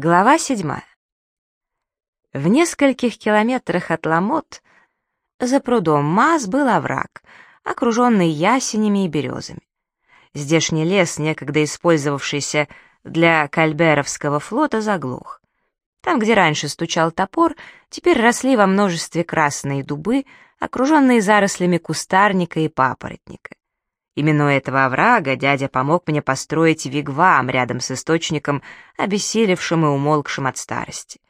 Глава седьмая. В нескольких километрах от Ламот за прудом Маз был овраг, окруженный ясенями и березами. Здешний лес, некогда использовавшийся для кальберовского флота, заглох. Там, где раньше стучал топор, теперь росли во множестве красные дубы, окруженные зарослями кустарника и папоротника. Именно у этого оврага дядя помог мне построить вигвам рядом с источником, обессилевшим и умолкшим от старости.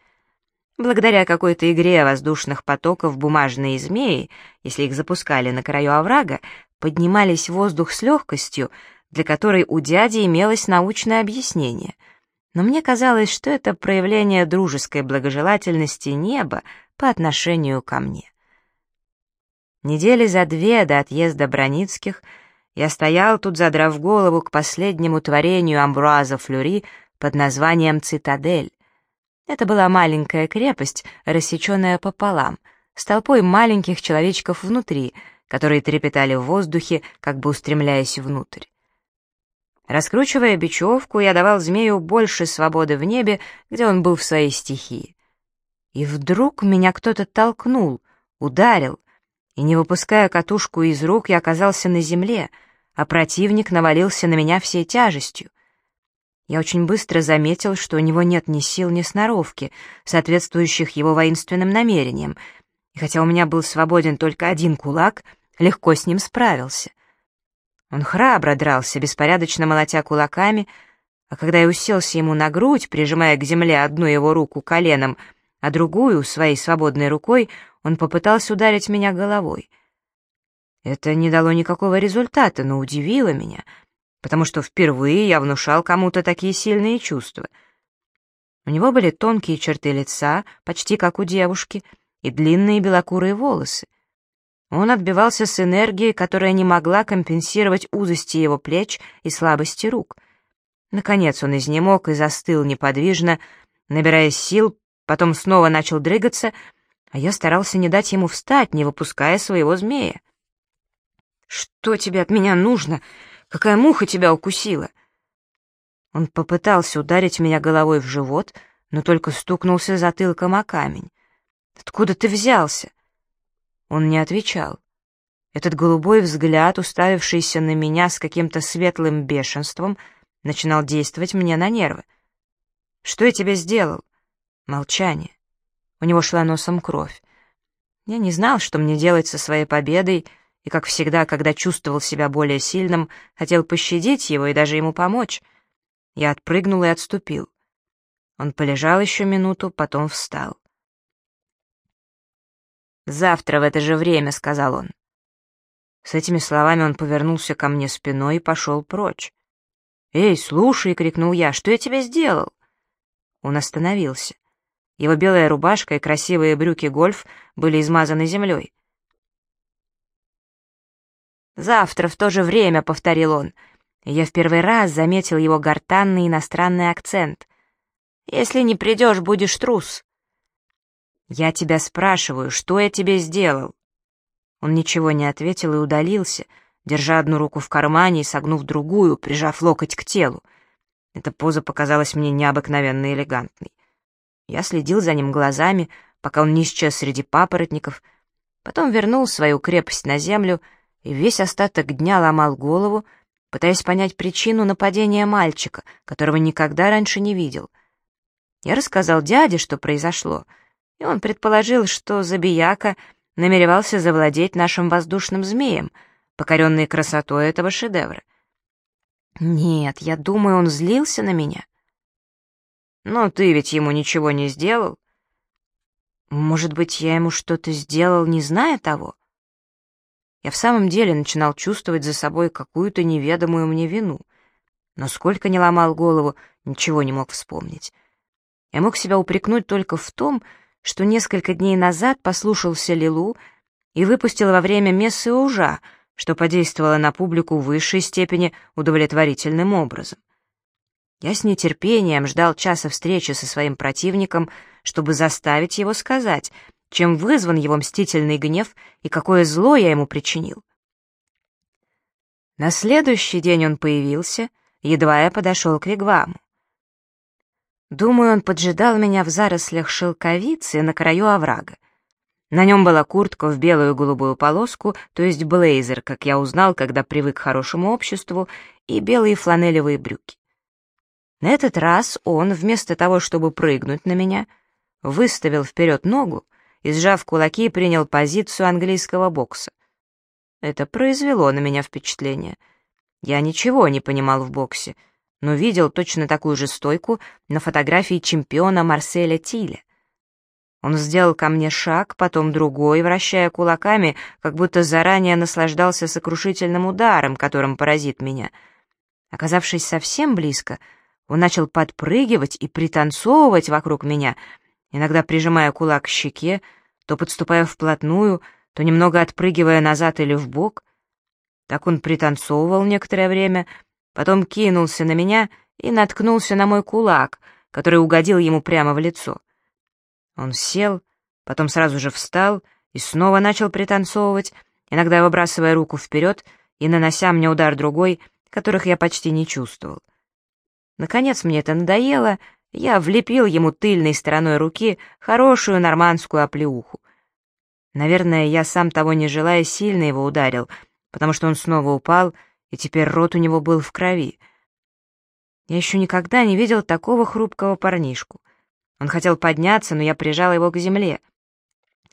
Благодаря какой-то игре воздушных потоков бумажные змеи, если их запускали на краю оврага, поднимались в воздух с легкостью, для которой у дяди имелось научное объяснение. Но мне казалось, что это проявление дружеской благожелательности неба по отношению ко мне. Недели за две до отъезда Броницких — я стоял тут, задрав голову к последнему творению Амбруаза Флюри под названием «Цитадель». Это была маленькая крепость, рассеченная пополам, с толпой маленьких человечков внутри, которые трепетали в воздухе, как бы устремляясь внутрь. Раскручивая бечевку, я давал змею больше свободы в небе, где он был в своей стихии. И вдруг меня кто-то толкнул, ударил, и, не выпуская катушку из рук, я оказался на земле — а противник навалился на меня всей тяжестью. Я очень быстро заметил, что у него нет ни сил, ни сноровки, соответствующих его воинственным намерениям, и хотя у меня был свободен только один кулак, легко с ним справился. Он храбро дрался, беспорядочно молотя кулаками, а когда я уселся ему на грудь, прижимая к земле одну его руку коленом, а другую, своей свободной рукой, он попытался ударить меня головой. Это не дало никакого результата, но удивило меня, потому что впервые я внушал кому-то такие сильные чувства. У него были тонкие черты лица, почти как у девушки, и длинные белокурые волосы. Он отбивался с энергией, которая не могла компенсировать узости его плеч и слабости рук. Наконец он изнемог и застыл неподвижно, набираясь сил, потом снова начал дрыгаться, а я старался не дать ему встать, не выпуская своего змея. «Что тебе от меня нужно? Какая муха тебя укусила?» Он попытался ударить меня головой в живот, но только стукнулся затылком о камень. «Откуда ты взялся?» Он не отвечал. Этот голубой взгляд, уставившийся на меня с каким-то светлым бешенством, начинал действовать мне на нервы. «Что я тебе сделал?» Молчание. У него шла носом кровь. Я не знал, что мне делать со своей победой, и, как всегда, когда чувствовал себя более сильным, хотел пощадить его и даже ему помочь. Я отпрыгнул и отступил. Он полежал еще минуту, потом встал. «Завтра в это же время», — сказал он. С этими словами он повернулся ко мне спиной и пошел прочь. «Эй, слушай!» — крикнул я. «Что я тебе сделал?» Он остановился. Его белая рубашка и красивые брюки гольф были измазаны землей. «Завтра в то же время», — повторил он. Я в первый раз заметил его гортанный иностранный акцент. «Если не придешь, будешь трус». «Я тебя спрашиваю, что я тебе сделал?» Он ничего не ответил и удалился, держа одну руку в кармане и согнув другую, прижав локоть к телу. Эта поза показалась мне необыкновенно элегантной. Я следил за ним глазами, пока он не исчез среди папоротников, потом вернул свою крепость на землю — и весь остаток дня ломал голову, пытаясь понять причину нападения мальчика, которого никогда раньше не видел. Я рассказал дяде, что произошло, и он предположил, что Забияка намеревался завладеть нашим воздушным змеем, покоренный красотой этого шедевра. Нет, я думаю, он злился на меня. Но ты ведь ему ничего не сделал. Может быть, я ему что-то сделал, не зная того? Я в самом деле начинал чувствовать за собой какую-то неведомую мне вину. Но сколько не ломал голову, ничего не мог вспомнить. Я мог себя упрекнуть только в том, что несколько дней назад послушался Лилу и выпустил во время мессы ужа, что подействовало на публику в высшей степени удовлетворительным образом. Я с нетерпением ждал часа встречи со своим противником, чтобы заставить его сказать — чем вызван его мстительный гнев и какое зло я ему причинил. На следующий день он появился, едва я подошел к Вигваму. Думаю, он поджидал меня в зарослях шелковицы на краю оврага. На нем была куртка в белую голубую полоску, то есть блейзер, как я узнал, когда привык к хорошему обществу, и белые фланелевые брюки. На этот раз он, вместо того, чтобы прыгнуть на меня, выставил вперед ногу и, сжав кулаки, принял позицию английского бокса. Это произвело на меня впечатление. Я ничего не понимал в боксе, но видел точно такую же стойку на фотографии чемпиона Марселя Тиля. Он сделал ко мне шаг, потом другой, вращая кулаками, как будто заранее наслаждался сокрушительным ударом, которым поразит меня. Оказавшись совсем близко, он начал подпрыгивать и пританцовывать вокруг меня, иногда прижимая кулак к щеке, то подступая вплотную, то немного отпрыгивая назад или в бок. Так он пританцовывал некоторое время, потом кинулся на меня и наткнулся на мой кулак, который угодил ему прямо в лицо. Он сел, потом сразу же встал и снова начал пританцовывать, иногда выбрасывая руку вперед и нанося мне удар другой, которых я почти не чувствовал. Наконец мне это надоело, я влепил ему тыльной стороной руки хорошую нормандскую оплеуху. Наверное, я сам того не желая сильно его ударил, потому что он снова упал, и теперь рот у него был в крови. Я еще никогда не видел такого хрупкого парнишку. Он хотел подняться, но я прижал его к земле.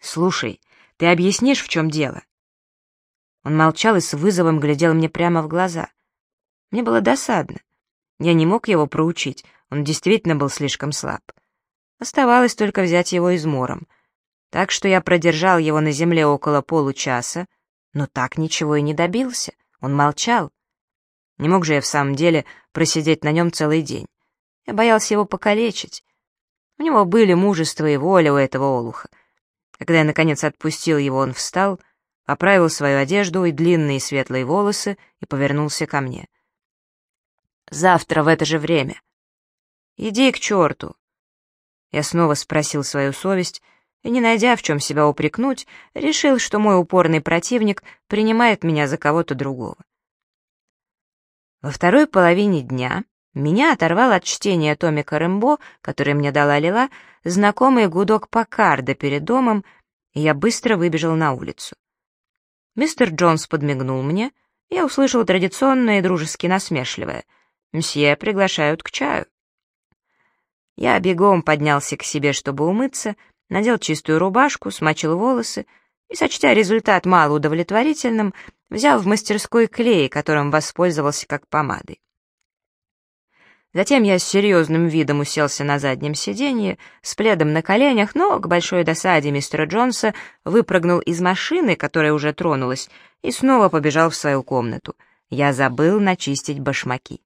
«Слушай, ты объяснишь, в чем дело?» Он молчал и с вызовом глядел мне прямо в глаза. Мне было досадно. Я не мог его проучить, он действительно был слишком слаб. Оставалось только взять его измором. Так что я продержал его на земле около получаса, но так ничего и не добился. Он молчал. Не мог же я в самом деле просидеть на нем целый день. Я боялся его покалечить. У него были мужество и воля у этого олуха. Когда я, наконец, отпустил его, он встал, поправил свою одежду и длинные светлые волосы и повернулся ко мне. «Завтра в это же время». «Иди к черту!» Я снова спросил свою совесть и, не найдя в чем себя упрекнуть, решил, что мой упорный противник принимает меня за кого-то другого. Во второй половине дня меня оторвал от чтения Томика Рэмбо, который мне дала Лила, знакомый гудок Покарда перед домом, и я быстро выбежал на улицу. Мистер Джонс подмигнул мне, я услышал традиционное и дружески насмешливое. «Мсье приглашают к чаю». Я бегом поднялся к себе, чтобы умыться, надел чистую рубашку, смочил волосы и, сочтя результат малоудовлетворительным, взял в мастерской клей, которым воспользовался как помадой. Затем я с серьезным видом уселся на заднем сиденье, с пледом на коленях, но, к большой досаде мистера Джонса, выпрыгнул из машины, которая уже тронулась, и снова побежал в свою комнату. Я забыл начистить башмаки.